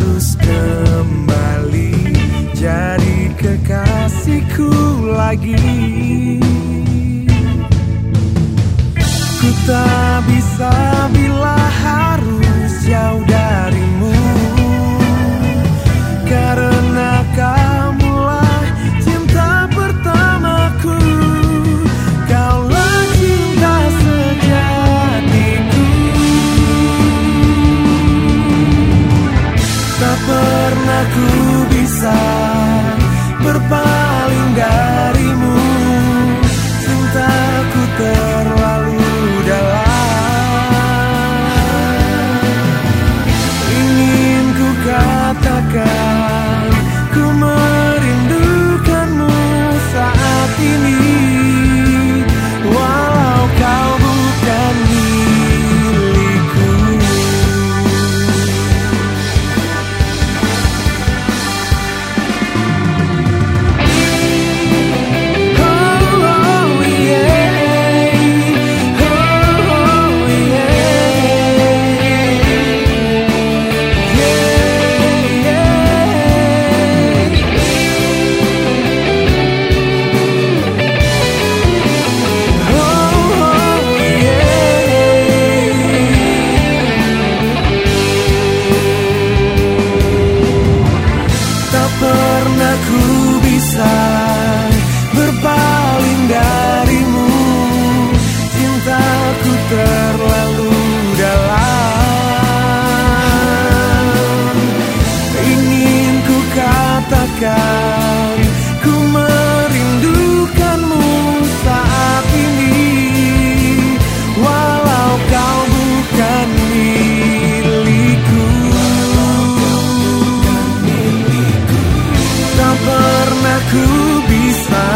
harus kembali. Jadi kekasihku lagi. Ku tak bisa bilang aku bisa berpaling. aku bisa berbagi aku bisa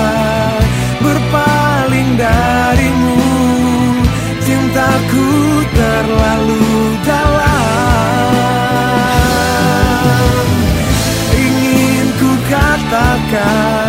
berpaling darimu. Cintaku terlalu dalam. Ingin ku katakan